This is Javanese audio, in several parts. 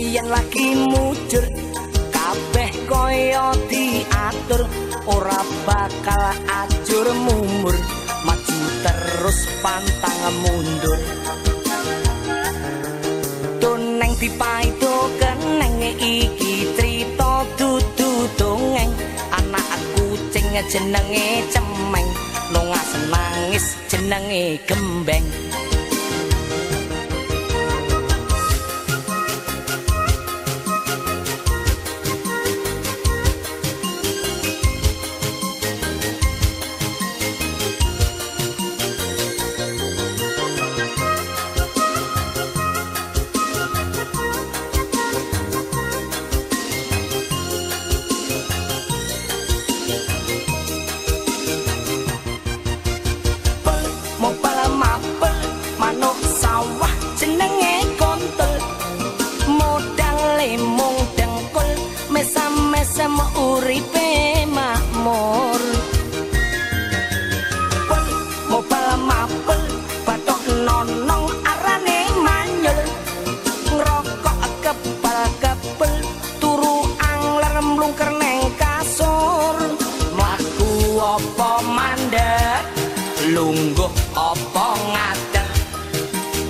yen lagi mujur kabeh kaya diatur ora bakal ajur mumur maju terus pantang mundur. Tuneng dipaito keneng iki crita dudu dongeng. Anak kucing jenenge cemeng nungas nangis jenenge gembeng lungguh apa ngadeg?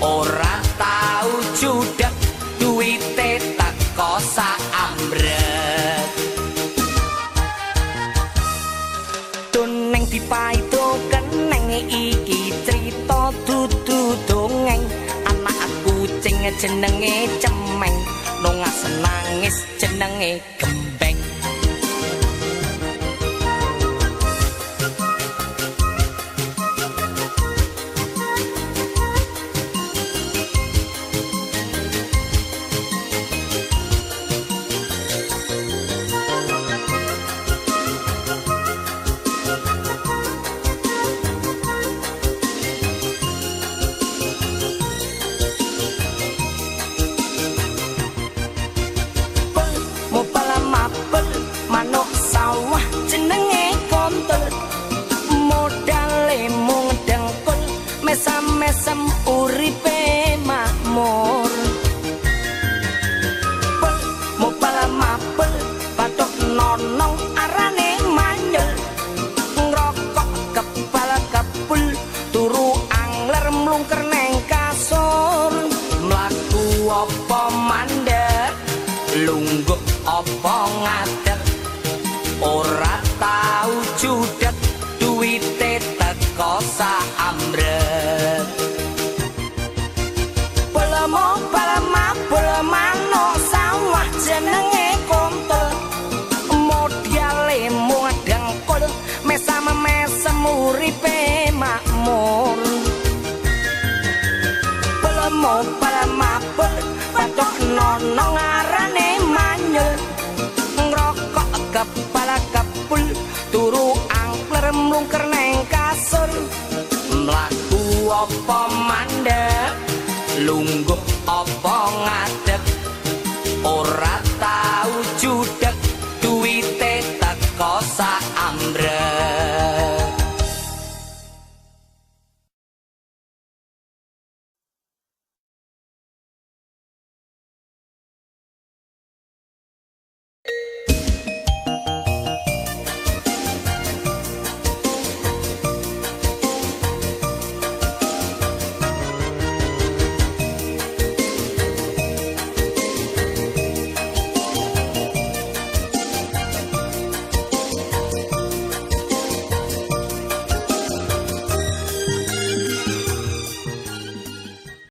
Ora tau judeg. Duwite teko saamret tuning dipaito keneng iki? Crita dudu dongeng. Anak kucing jenenge cemeng. Nungas nangis jenenge gembeng mesam uripe makmur. Pel mopal mapel patok nonong arane manyel. Ngrokok kepala kapul turu angler mlungker neng kasur. Mlaku apa mandek lungguh apa ngadeg ora tau judek duwite teko sak mungker neng kasur. Mlaku apa mandek? Lungguh apa ngadeg? Ora tau judeg duwite teko sa amrek